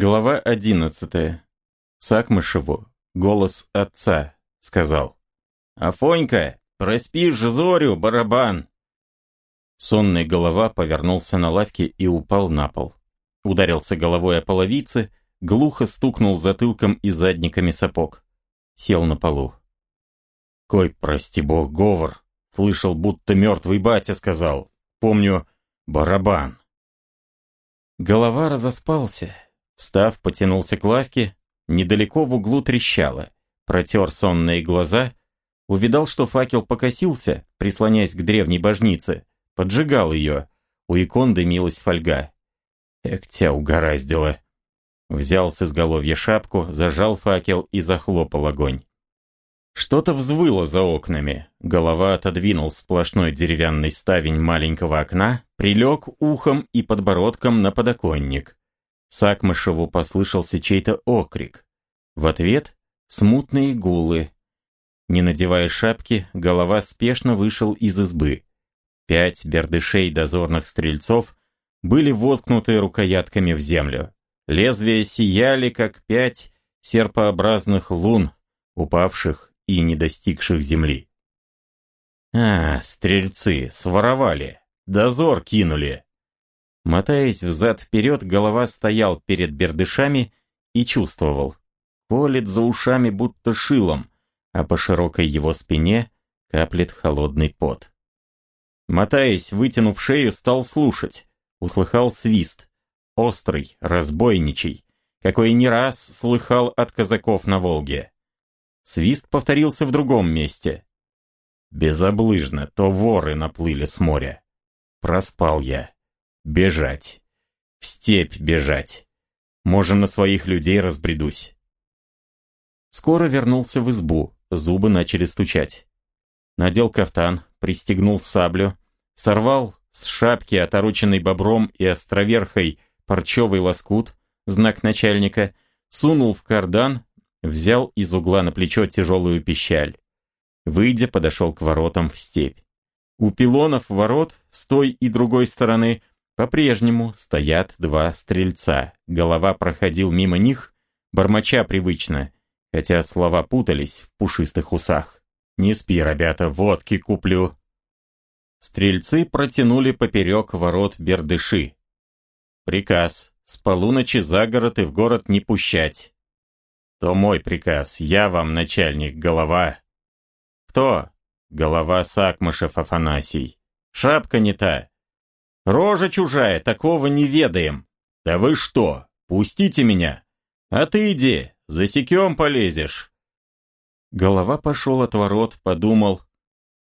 Глава одиннадцатая. Сакмышеву голос отца сказал. «Афонька, проспишь зорю, барабан!» Сонный голова повернулся на лавке и упал на пол. Ударился головой о половице, глухо стукнул затылком и задниками сапог. Сел на полу. «Кой, прости бог, говор!» Слышал, будто мертвый батя сказал. Помню, барабан. Голова разоспался. Встав, потянулся к лавке. Недалеко в углу трещало. Протер сонные глаза. Увидал, что факел покосился, прислоняясь к древней божнице. Поджигал ее. У икон дымилась фольга. Эк, тя угораздило. Взял с изголовья шапку, зажал факел и захлопал огонь. Что-то взвыло за окнами. Голова отодвинул сплошной деревянный ставень маленького окна, прилег ухом и подбородком на подоконник. Сакмышеву послышался чей-то окрик. В ответ смутные гулы. Не надевая шапки, голова спешно вышел из избы. Пять бердышей дозорных стрельцов были воткнуты рукоятками в землю. Лезвия сияли, как пять серпообразных лун, упавших и не достигших земли. А, стрельцы, своровали, дозор кинули. Мотаясь взад-вперед, голова стоял перед бердышами и чувствовал. Колет за ушами будто шилом, а по широкой его спине каплет холодный пот. Мотаясь, вытянув шею, стал слушать. Услыхал свист. Острый, разбойничий, какой не раз слыхал от казаков на Волге. Свист повторился в другом месте. Безоблыжно, то воры наплыли с моря. Проспал я. Бежать. В степь бежать. Можно на своих людей разбредусь. Скоро вернулся в избу, зубы начали стучать. Надел кафтан, пристегнул саблю, сорвал с шапки, отороченной бобром и островерхой, парчевый лоскут, знак начальника, сунул в кардан, взял из угла на плечо тяжелую пищаль. Выйдя, подошел к воротам в степь. У пилонов ворот, с той и другой стороны, по-прежнему стоят два стрельца. Голова проходил мимо них, бормоча привычно, хотя слова путались в пушистых усах. «Не спи, ребята, водки куплю». Стрельцы протянули поперек ворот бердыши. Приказ с полуночи за город и в город не пущать то мой приказ. Я вам начальник, голова. Кто? Голова Сакмышев Афанасий. Шапка не та. Рожа чужая, такого не ведаем. Да вы что? Пустите меня. А ты иди, засекем полезешь. Голова пошел от ворот, подумал.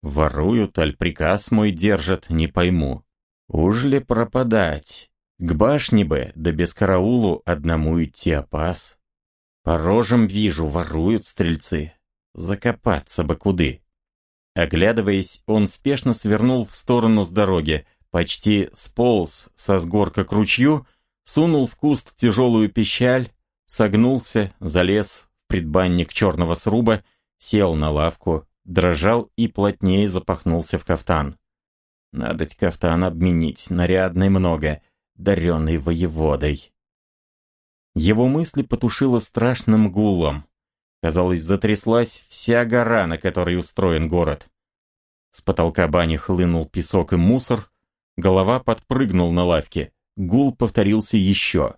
Воруют, аль приказ мой держат, не пойму. Уж ли пропадать? К башне бы, да без караулу одному идти опас. По рожам вижу, воруют стрельцы. Закопаться бы куды. Оглядываясь, он спешно свернул в сторону с дороги, почти сполз со сгорка к ручью, сунул в куст тяжелую пищаль, согнулся, залез в предбанник черного сруба, сел на лавку, дрожал и плотнее запахнулся в кафтан. Надоть кафтан обменить, нарядный много, даренный воеводой. Его мысли потушило страшным гулом. Казалось, затряслась вся гора, на которой устроен город. С потолка бани хлынул песок и мусор, голова подпрыгнул на лавке. Гул повторился еще.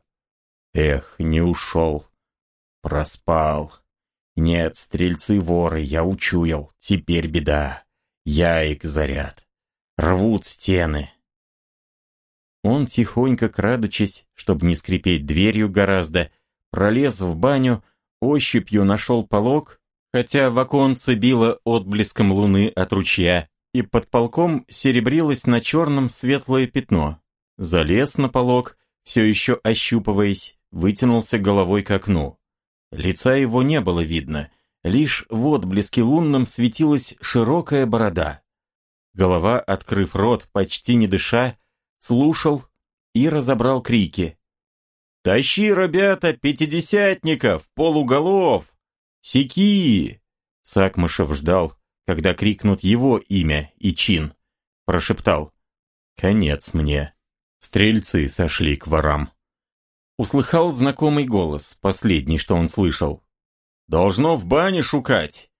Эх, не ушел. Проспал. Нет, стрельцы-воры, я учуял. Теперь беда. Яик заряд. Рвут стены. Он, тихонько крадучись, чтобы не скрипеть дверью гораздо, пролез в баню, ощупью нашел полог, хотя в оконце било отблеском луны от ручья, и под полком серебрилось на черном светлое пятно. Залез на полог, все еще ощупываясь, вытянулся головой к окну. Лица его не было видно, лишь в отблеске лунном светилась широкая борода. Голова, открыв рот, почти не дыша, слушал и разобрал крики. «Тащи, ребята, пятидесятников, полуголов! Секи!» Сакмышев ждал, когда крикнут его имя и чин. Прошептал. «Конец мне. Стрельцы сошли к ворам». услыхал знакомый голос, последний, что он слышал. «Должно в бане шукать!»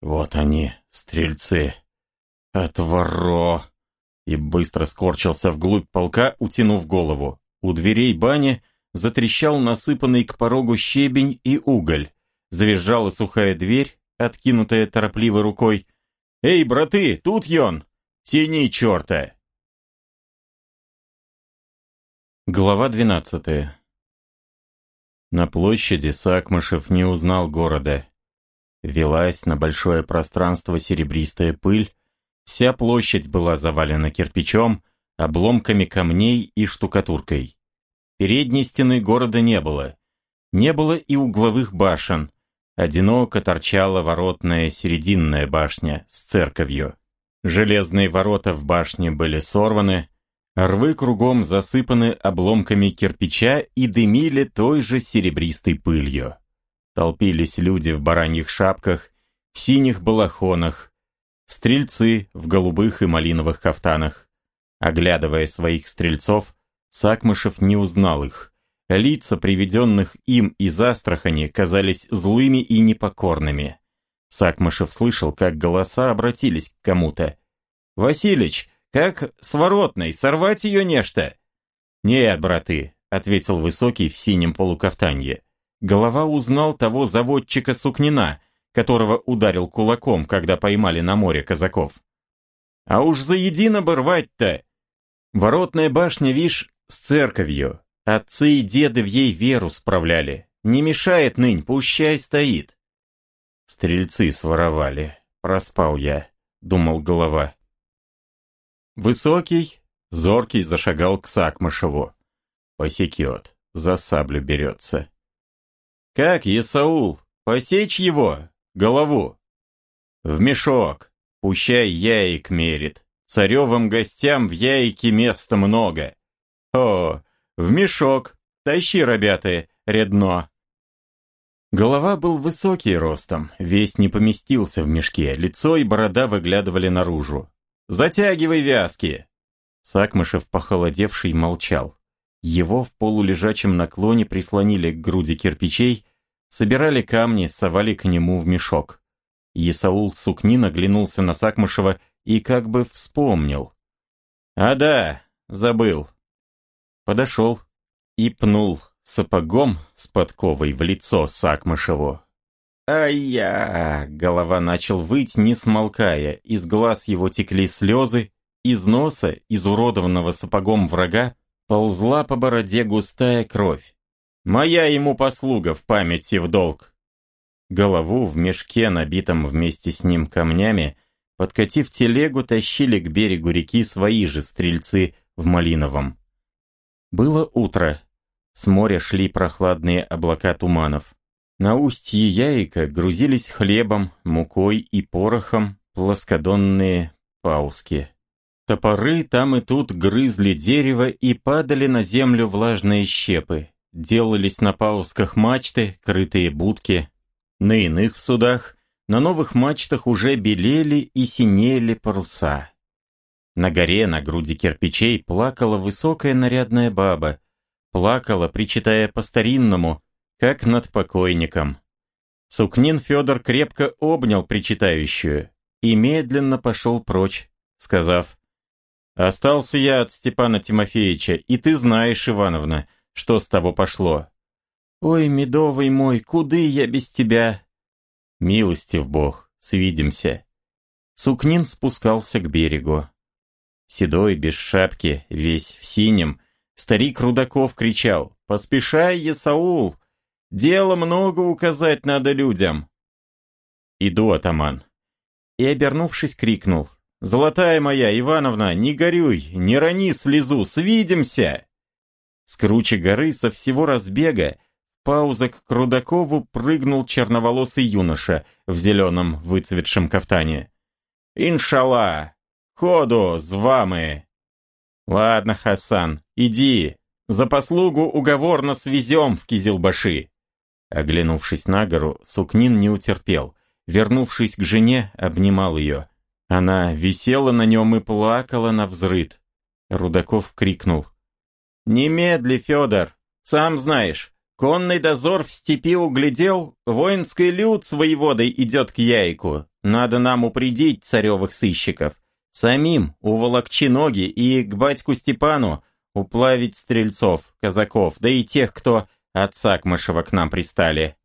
«Вот они, стрельцы! Отворо!» И быстро скорчился вглубь полка, утянув голову. У дверей бани затрещал насыпанный к порогу щебень и уголь. Завизжала сухая дверь, откинутая торопливой рукой. «Эй, браты, тут ён! Тяни черта!» Глава двенадцатая На площади Сакмышев не узнал города. Велась на большое пространство серебристая пыль, вся площадь была завалена кирпичом, обломками камней и штукатуркой. Передней стены города не было. Не было и угловых башен. Одиноко торчала воротная серединная башня с церковью. Железные ворота в башне были сорваны, Рвы кругом засыпаны обломками кирпича и дымили той же серебристой пылью. Толпились люди в бараньих шапках, в синих балахонах, стрельцы в голубых и малиновых кафтанах. Оглядывая своих стрельцов, Сакмышев не узнал их. Лица, приведенных им из Астрахани, казались злыми и непокорными. Сакмышев слышал, как голоса обратились к кому-то. «Василич, как с воротной, сорвать ее нечто?» «Нет, браты», — ответил высокий в синем полукафтанье. Голова узнал того заводчика Сукнина, которого ударил кулаком, когда поймали на море казаков. «А уж заедино бы рвать-то!» Воротная башня, вишь, с церковью. Отцы и деды в ей веру справляли. Не мешает нынь, пущай стоит. Стрельцы своровали. Проспал я, думал голова. Высокий, зоркий зашагал к Сакмышеву. Посекет, за саблю берется. «Как, Есаул, посечь его, голову?» «В мешок, пущай яик мерит, царевым гостям в яике места много. О, в мешок, тащи, ребята, редно». Голова был высокий ростом, весь не поместился в мешке, лицо и борода выглядывали наружу. Затягивай вязки!» Сакмышев, похолодевший, молчал. Его в полулежачем наклоне прислонили к груди кирпичей, собирали камни, совали к нему в мешок. Есаул Сукнин оглянулся на Сакмышева и как бы вспомнил. «А да, забыл». Подошел и пнул сапогом с подковой в лицо Сакмышеву. «Ай-я!» — голова начал выть, не смолкая, из глаз его текли слезы, из носа, изуродованного сапогом врага, ползла по бороде густая кровь. «Моя ему послуга в памяти в долг!» Голову в мешке, набитом вместе с ним камнями, подкатив телегу, тащили к берегу реки свои же стрельцы в Малиновом. Было утро. С моря шли прохладные облака туманов. На устье яйка грузились хлебом, мукой и порохом плоскодонные пауски. Топоры там и тут грызли дерево и падали на землю влажные щепы. Делались на паусках мачты, крытые будки. На иных судах, на новых мачтах уже белели и синели паруса. На горе, на груди кирпичей, плакала высокая нарядная баба. Плакала, причитая по-старинному, как над покойником. Сукнин Федор крепко обнял причитающую и медленно пошел прочь, сказав, «Остался я от Степана Тимофеевича, и ты знаешь, Ивановна, что с того пошло». «Ой, медовый мой, куды я без тебя?» «Милостив Бог, свидимся». Сукнин спускался к берегу. Седой, без шапки, весь в синем, старик Рудаков кричал, «Поспешай, Есаул, Дела много указать надо людям. Иду, атаман. И, обернувшись, крикнул. «Золотая моя, Ивановна, не горюй, не рони слезу, свидимся!» С круче горы со всего разбега пауза к Рудакову прыгнул черноволосый юноша в зеленом выцветшем кафтане. «Иншалла! Ходу, с вами!» «Ладно, Хасан, иди, за послугу уговорно свезем в Кизилбаши!» Оглянувшись на гору, Сукнин не утерпел. Вернувшись к жене, обнимал ее. Она висела на нем и плакала на взрыд. Рудаков крикнул. «Немедли, Федор! Сам знаешь, конный дозор в степи углядел, воинский люд с воеводой идет к яйку. Надо нам упредить царевых сыщиков. Самим уволокчи ноги и к батьку Степану уплавить стрельцов, казаков, да и тех, кто от Сакмышева к нам пристали.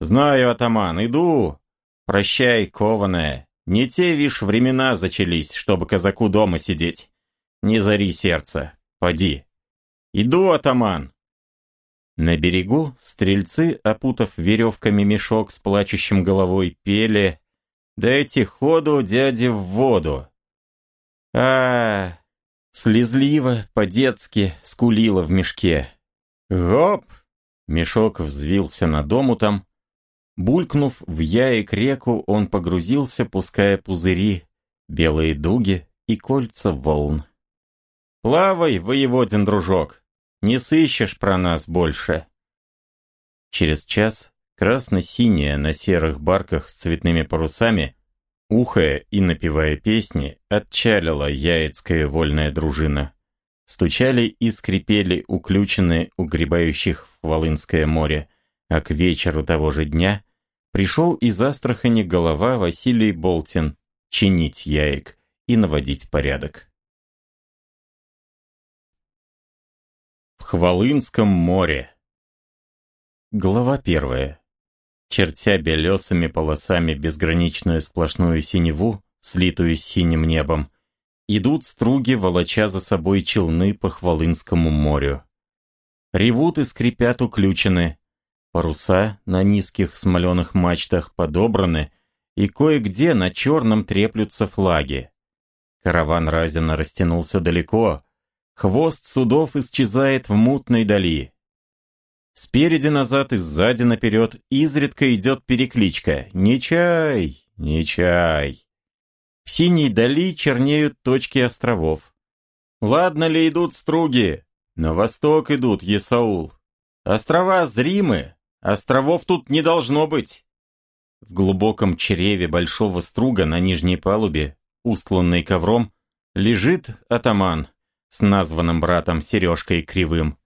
Знаю, атаман, иду. Прощай, кованая. Не те, вишь, времена зачались, чтобы казаку дома сидеть. Не зари сердце, поди. Иду, атаман. На берегу стрельцы, опутав веревками мешок с плачущим головой, пели «Дайте ходу, дяде, в воду». А, -а, -а слезливо, по-детски скулила в мешке. Гоп! Мешок взвился над омутом. Булькнув в яик реку, он погрузился, пуская пузыри, белые дуги и кольца волн. «Плавай, воеводин дружок, не сыщешь про нас больше». Через час красно-синяя на серых барках с цветными парусами, ухая и напевая песни, отчалила яицкая вольная дружина. Стучали и скрипели уключенные угребающих в Волынское море, а к вечеру того же дня пришел из Астрахани голова Василий Болтин чинить яек и наводить порядок. В Хвалынском море Глава первая чертя белесыми полосами безграничную сплошную синеву, слитую с синим небом, идут струги, волоча за собой челны по Хвалынскому морю. Ревут и скрипят уключены, паруса на низких смоленых мачтах подобраны, и кое-где на черном треплются флаги. Караван разина растянулся далеко, хвост судов исчезает в мутной дали. Спереди назад и сзади наперед изредка идет перекличка «Не чай! Не чай!». В синей дали чернеют точки островов. Ладно ли идут струги? На восток идут, Есаул. Острова зримы, островов тут не должно быть. В глубоком чреве большого струга на нижней палубе, устланный ковром, лежит атаман с названным братом Сережкой Кривым.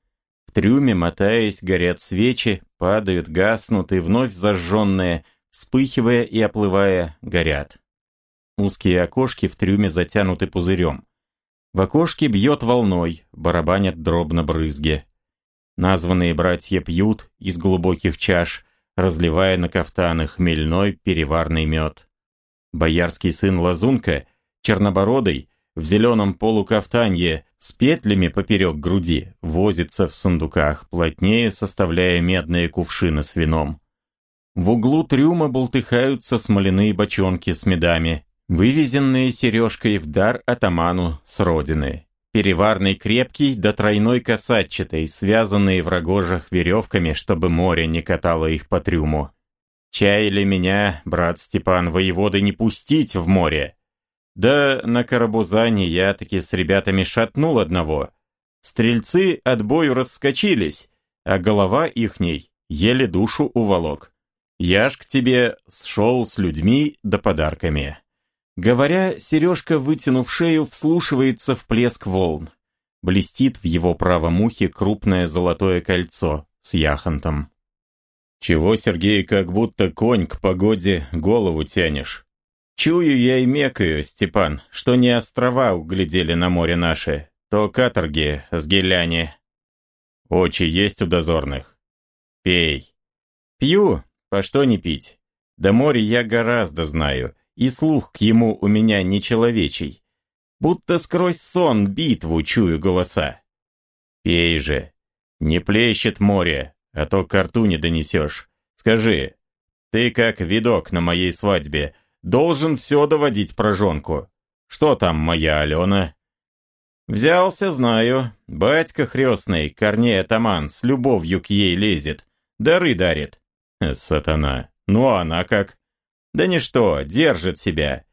Трюме, мотаясь, горят свечи, падают, гаснут и вновь зажженные, вспыхивая и оплывая, горят. Узкие окошки в трюме затянуты пузырем. В окошке бьет волной, барабанят дробно брызги. Названные братья пьют из глубоких чаш, разливая на кафтаны хмельной переварный мед. Боярский сын Лазунка, чернобородый, в зеленом полукафтанье с петлями поперек груди, возится в сундуках, плотнее составляя медные кувшины с вином. В углу трюма болтыхаются смоляные бочонки с медами, вывезенные сережкой в дар атаману с родины. Переварный крепкий да тройной косатчатый, связанные в рогожах веревками, чтобы море не катало их по трюму. Чаяли меня, брат Степан, воеводы не пустить в море. Да на Карабузане я таки с ребятами шатнул одного. Стрельцы от бою раскочились, а голова ихней еле душу уволок. Я ж к тебе сшел с людьми да подарками. Говоря, Сережка, вытянув шею, вслушивается в плеск волн. Блестит в его правом ухе крупное золотое кольцо с яхонтом. «Чего, Сергей, как будто конь к погоде голову тянешь?» Чую я и мекаю, Степан, что не острова углядели на море наши, то каторги с геляне. Очи есть у дозорных? Пей. Пью, по что не пить? Да море я гораздо знаю, и слух к ему у меня не человечий. Будто сквозь сон битву чую голоса. Пей же. Не плещет море, а то к рту не донесешь. Скажи, ты как видок на моей свадьбе, Должен все доводить про жонку. Что там моя Алена? Взялся, знаю. Батька хрестный, Корней атаман, с любовью к ей лезет. Дары дарит. Сатана. Ну а она как? Да ничто, держит себя.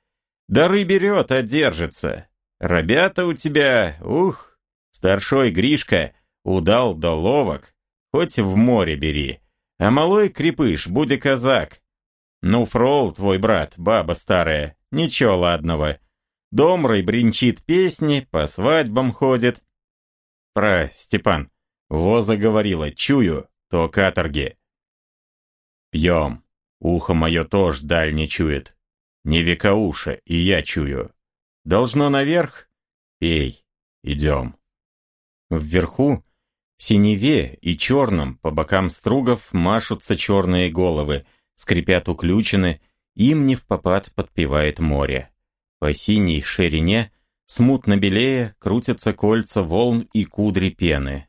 Дары берет, а держится. Ребята у тебя, ух, старшой Гришка, удал да ловок. Хоть в море бери. А малой крепыш, буди казак. «Ну, Фрол, твой брат, баба старая, ничего ладного. Домрой бренчит песни, по свадьбам ходит». «Про, Степан, Во заговорила, чую, то каторги. Пьем. Ухо мое тоже даль не чует. Не векауша, и я чую. Должно наверх? Пей. Идем. Вверху, в синеве и черном, по бокам стругов машутся черные головы, скрипят уключены, им не в попад подпевает море. По синей ширине, смутно белее, крутятся кольца волн и кудри пены.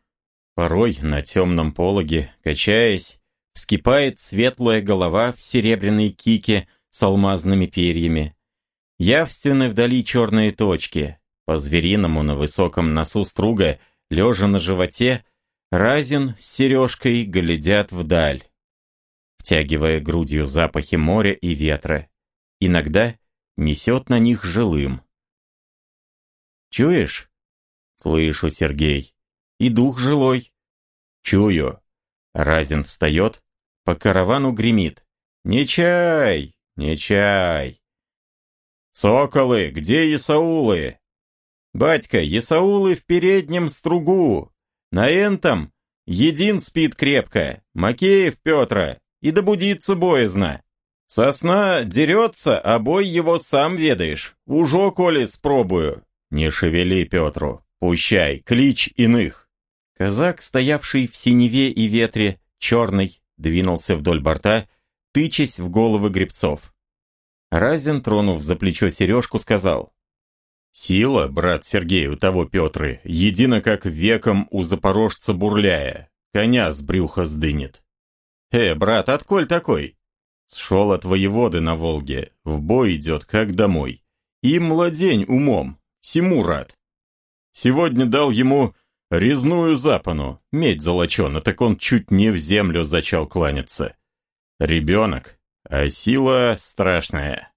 Порой на темном пологе, качаясь, вскипает светлая голова в серебряной кике с алмазными перьями. Явственны вдали черные точки. По-звериному на высоком носу струга, лежа на животе, Разин с сережкой глядят вдаль, втягивая грудью запахи моря и ветра. Иногда несет на них жилым. «Чуешь?» «Слышу, Сергей. И дух жилой». «Чую». Разин встает, по каравану гремит. «Не чай! Не чай!» «Соколы, где Исаулы?» «Батька, Исаулы в переднем стругу, на энтом един спит крепко, Макеев Петра, и добудиться боязно. Сосна дерется, а бой его сам ведаешь. Ужо, коли, спробую. Не шевели Петру, пущай, клич иных. Казак, стоявший в синеве и ветре, черный, двинулся вдоль борта, тычась в головы гребцов. Разин, тронув за плечо сережку, сказал, Сила, брат Сергей, у того Петры, едино как веком у запорожца бурляя, коня с брюха сдынет. Э, брат, отколь такой? Сшел от воеводы на Волге, в бой идет, как домой. И младень умом, всему рад. Сегодня дал ему резную запану, медь золочена, так он чуть не в землю зачал кланяться. Ребенок, а сила страшная.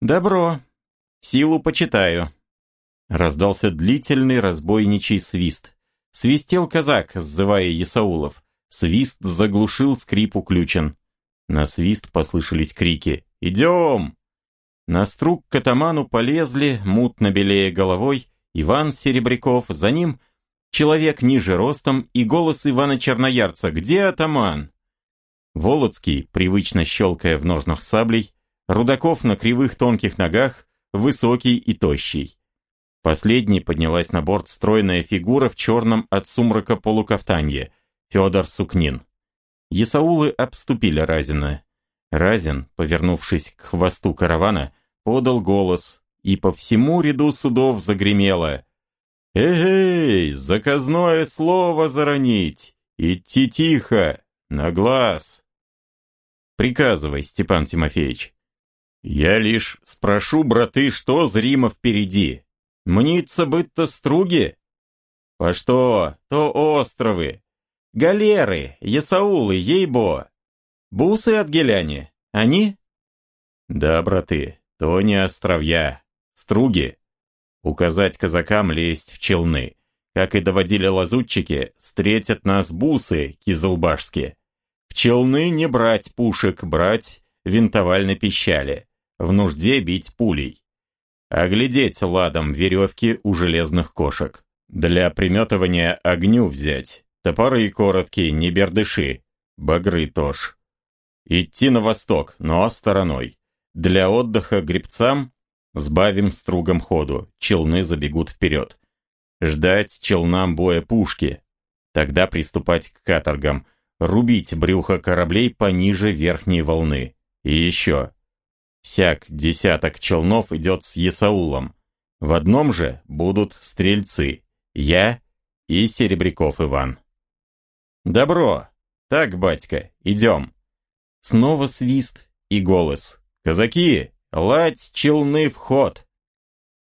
Добро, Силу почитаю. Раздался длительный разбойничий свист. Свистел казак, сзывая Исаулов. Свист заглушил скрип уключен. На свист послышались крики «Идем!». На струк к атаману полезли, мутно белее головой, Иван Серебряков, за ним человек ниже ростом и голос Ивана Черноярца «Где атаман?». Волоцкий, привычно щелкая в ножнах саблей, Рудаков на кривых тонких ногах, высокий и тощий. Последней поднялась на борт стройная фигура в черном от сумрака полукафтанье, Федор Сукнин. Есаулы обступили Разина. Разин, повернувшись к хвосту каравана, подал голос, и по всему ряду судов загремело «Эй, заказное слово заронить! Идти тихо, на глаз!» «Приказывай, Степан Тимофеевич». Я лишь спрошу, браты, что зримо впереди. Мнится быть-то струги? По что? То островы. Галеры, Ясаулы, ейбо. Бусы от Геляни. Они? Да, браты, то не островья. Струги. Указать казакам лезть в челны. Как и доводили лазутчики, встретят нас бусы кизылбашские. В челны не брать пушек, брать винтовальной пищали в нужде бить пулей. Оглядеть ладом веревки у железных кошек. Для приметывания огню взять. Топоры короткие, не бердыши. Багры тоже. Идти на восток, но стороной. Для отдыха гребцам сбавим стругом ходу, челны забегут вперед. Ждать челнам боя пушки. Тогда приступать к каторгам, рубить брюхо кораблей пониже верхней волны. И еще, Всяк десяток челнов идет с Есаулом. В одном же будут стрельцы, я и Серебряков Иван. Добро. Так, батька, идем. Снова свист и голос. Казаки, ладь челны в ход.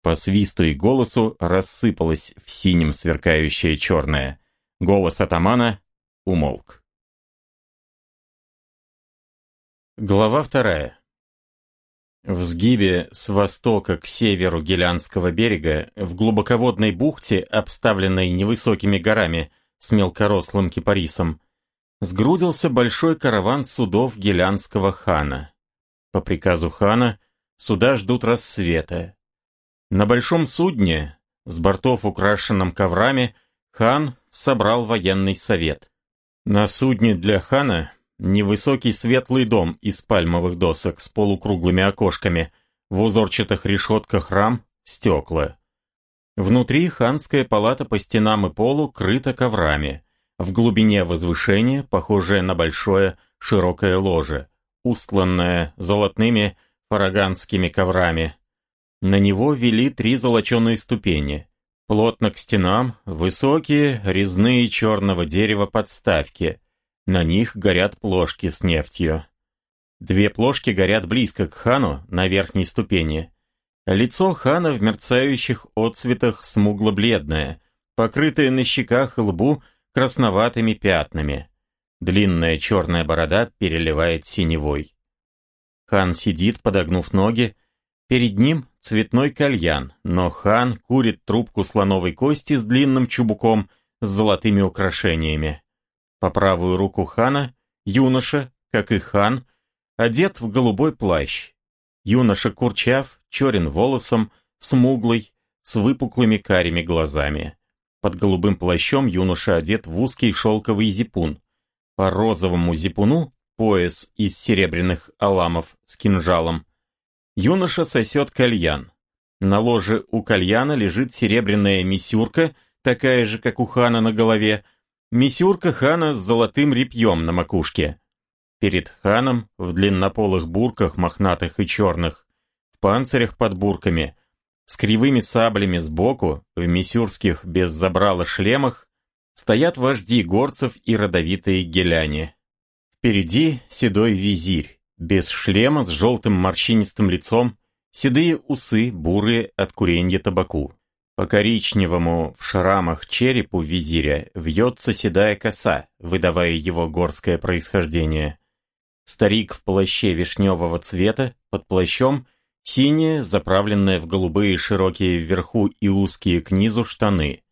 По свисту и голосу рассыпалось в синем сверкающее черное. Голос атамана умолк. Глава вторая. В сгибе с востока к северу Гелянского берега, в глубоководной бухте, обставленной невысокими горами с мелкорослым кипарисом, сгрудился большой караван судов Гелянского хана. По приказу хана суда ждут рассвета. На большом судне, с бортов украшенном коврами, хан собрал военный совет. На судне для хана невысокий светлый дом из пальмовых досок с полукруглыми окошками, в узорчатых решетках рам стекла. Внутри ханская палата по стенам и полу крыта коврами. В глубине возвышения, похожее на большое широкое ложе, устланное золотыми фараганскими коврами. На него вели три золоченые ступени. Плотно к стенам высокие резные черного дерева подставки. На них горят плошки с нефтью. Две плошки горят близко к хану на верхней ступени. Лицо хана в мерцающих отцветах смугло-бледное, покрытое на щеках и лбу красноватыми пятнами. Длинная черная борода переливает синевой. Хан сидит, подогнув ноги. Перед ним цветной кальян, но хан курит трубку слоновой кости с длинным чубуком с золотыми украшениями. По правую руку хана юноша, как и хан, одет в голубой плащ. Юноша курчав, черен волосом, смуглый, с выпуклыми карими глазами. Под голубым плащом юноша одет в узкий шелковый зипун. По розовому зипуну пояс из серебряных аламов с кинжалом. Юноша сосет кальян. На ложе у кальяна лежит серебряная мисюрка, такая же, как у хана на голове. Мисюрка хана с золотым репьем на макушке. Перед ханом в длиннополых бурках, мохнатых и черных, панцирях под бурками, с кривыми саблями сбоку, в мисюрских без забрала шлемах, стоят вожди горцев и родовитые геляне. Впереди седой визирь, без шлема, с желтым морщинистым лицом, седые усы, бурые от куренья табаку. По коричневому в шрамах черепу визиря вьется седая коса, выдавая его горское происхождение. Старик в плаще вишневого цвета, под плащом Синие, заправленные в голубые широкие вверху и узкие к низу штаны.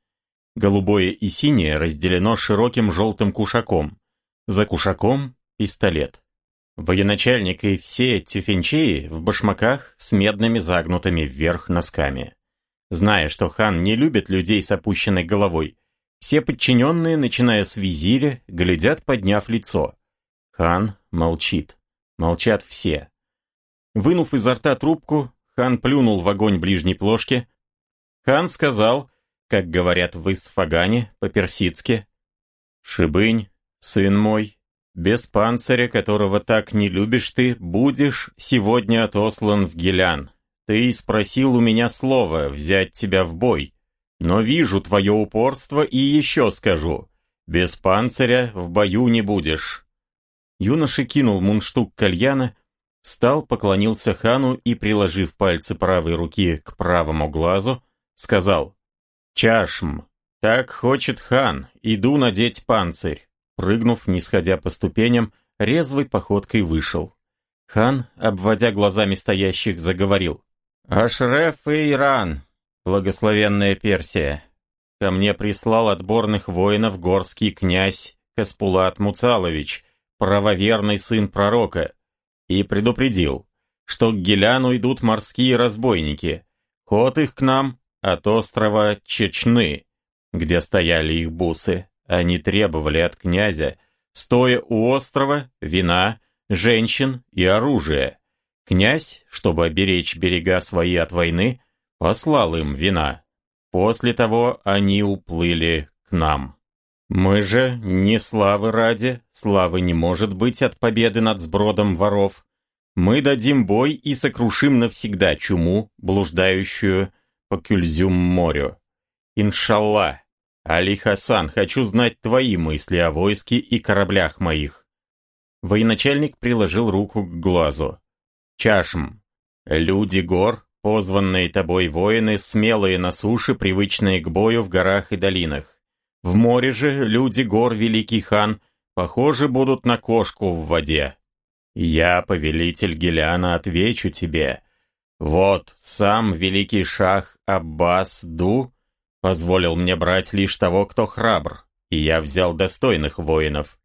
Голубое и синее разделено широким желтым кушаком. За кушаком – пистолет. Военачальник и все тюфенчеи в башмаках с медными загнутыми вверх носками. Зная, что хан не любит людей с опущенной головой, все подчиненные, начиная с визиря, глядят, подняв лицо. Хан молчит. Молчат все. Вынув изо рта трубку, хан плюнул в огонь ближней плошки. Хан сказал, как говорят в Исфагане, по-персидски, «Шибынь, сын мой, без панциря, которого так не любишь ты, будешь сегодня отослан в Гелян. Ты спросил у меня слово взять тебя в бой, но вижу твое упорство и еще скажу, без панциря в бою не будешь». Юноша кинул мундштук кальяна, Встал, поклонился хану и, приложив пальцы правой руки к правому глазу, сказал «Чашм, так хочет хан, иду надеть панцирь». Прыгнув, не сходя по ступеням, резвой походкой вышел. Хан, обводя глазами стоящих, заговорил. «Ашреф и Иран, благословенная Персия, ко мне прислал отборных воинов горский князь Каспулат Муцалович, правоверный сын пророка, и предупредил, что к Геляну идут морские разбойники. Ход их к нам от острова Чечны, где стояли их бусы. Они требовали от князя, стоя у острова, вина, женщин и оружия. Князь, чтобы оберечь берега свои от войны, послал им вина. После того они уплыли к нам. Мы же не славы ради, славы не может быть от победы над сбродом воров. Мы дадим бой и сокрушим навсегда чуму, блуждающую по Кюльзюм морю. Иншалла, Али Хасан, хочу знать твои мысли о войске и кораблях моих. Военачальник приложил руку к глазу. Чашм, люди гор, позванные тобой воины, смелые на суше, привычные к бою в горах и долинах. В море же люди гор Великий хан похожи будут на кошку в воде. Я, повелитель Геляна, отвечу тебе. Вот, сам великий шах Аббас Ду позволил мне брать лишь того, кто храбр, и я взял достойных воинов.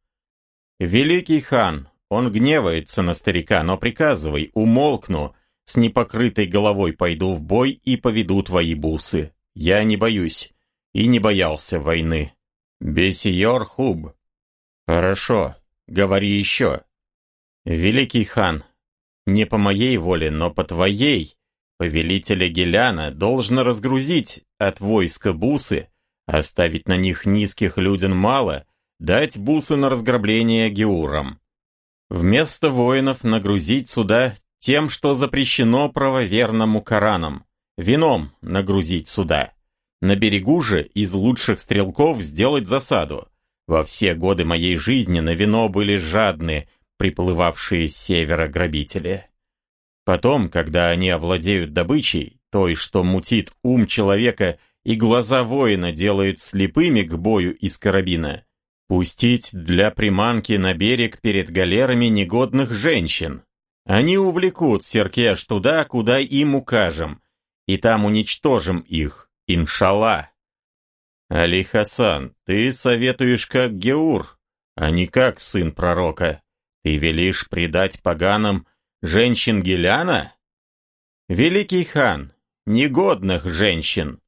Великий хан, он гневается на старика, но приказывай, умолкну, с непокрытой головой пойду в бой и поведу твои бусы. Я не боюсь и не боялся войны. Бесиор Хуб. Хорошо, говори еще. Великий хан, не по моей воле, но по твоей, повелителя Геляна, должно разгрузить от войска бусы, оставить на них низких люден мало, дать бусы на разграбление Геурам. Вместо воинов нагрузить суда тем, что запрещено правоверному Кораном, вином нагрузить суда. На берегу же из лучших стрелков сделать засаду. Во все годы моей жизни на вино были жадны приплывавшие с севера грабители. Потом, когда они овладеют добычей, той, что мутит ум человека и глаза воина делают слепыми к бою из карабина, пустить для приманки на берег перед галерами негодных женщин. Они увлекут Серкеш туда, куда им укажем, и там уничтожим их. Иншалла. Али Хасан, ты советуешь как Геур, а не как сын пророка. Ты велишь предать поганам женщин Геляна? Великий хан, негодных женщин.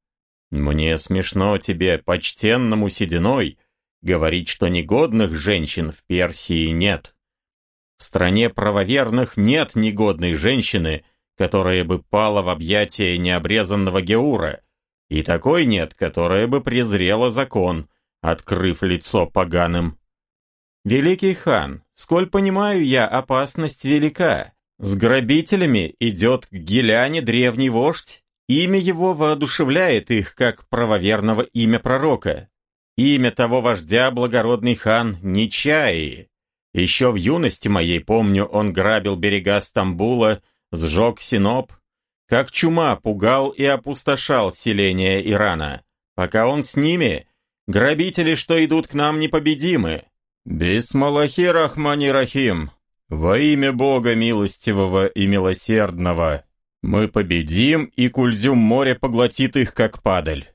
Мне смешно тебе, почтенному сединой, говорить, что негодных женщин в Персии нет. В стране правоверных нет негодной женщины, которая бы пала в объятия необрезанного Геура, и такой нет, которая бы презрела закон, открыв лицо поганым. Великий хан, сколь понимаю я, опасность велика. С грабителями идет к Геляне древний вождь, имя его воодушевляет их, как правоверного имя пророка. Имя того вождя благородный хан Нечаи. Еще в юности моей, помню, он грабил берега Стамбула, сжег Синоп, как чума пугал и опустошал селение Ирана. Пока он с ними, грабители, что идут к нам, непобедимы. Бисмалахи Рахмани Рахим, во имя Бога милостивого и милосердного, мы победим, и Кульзюм море поглотит их, как падаль.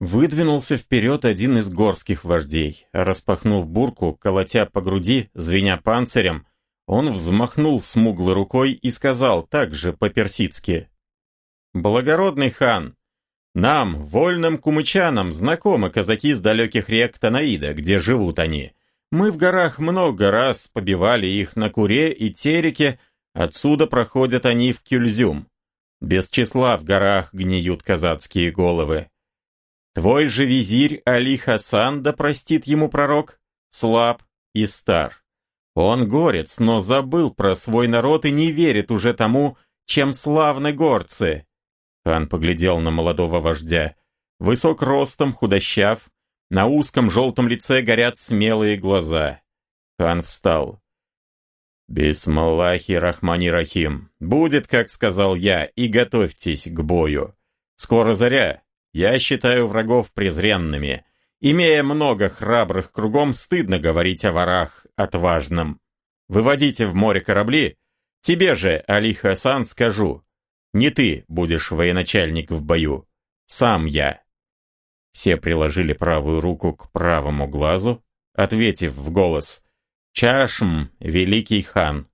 Выдвинулся вперед один из горских вождей, распахнув бурку, колотя по груди, звеня панцирем, он взмахнул смуглой рукой и сказал также по-персидски. «Благородный хан, нам, вольным кумычанам, знакомы казаки с далеких рек Танаида, где живут они. Мы в горах много раз побивали их на Куре и Тереке, отсюда проходят они в Кюльзюм. Без числа в горах гниют казацкие головы. Твой же визирь Али Хасан, да простит ему пророк, слаб и стар. Он горец, но забыл про свой народ и не верит уже тому, чем славны горцы. Хан поглядел на молодого вождя. Высок ростом, худощав, на узком желтом лице горят смелые глаза. Хан встал. «Бисмаллахи рахмани рахим. Будет, как сказал я, и готовьтесь к бою. Скоро заря. Я считаю врагов презренными. Имея много храбрых кругом, стыдно говорить о ворах отважным. Выводите в море корабли. Тебе же, Али Хасан, скажу. Не ты будешь военачальник в бою. Сам я. Все приложили правую руку к правому глазу, ответив в голос «Чашм, великий хан».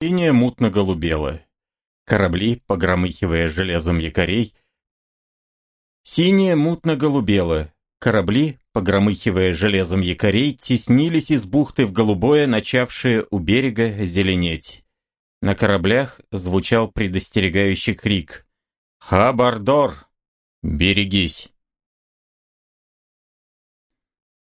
Синяя мутно голубела. Корабли, погромыхивая железом якорей, Синяя мутно голубела. Корабли, погромыхивая железом якорей, теснились из бухты в голубое, начавшее у берега зеленеть. На кораблях звучал предостерегающий крик. «Хабардор! Берегись!»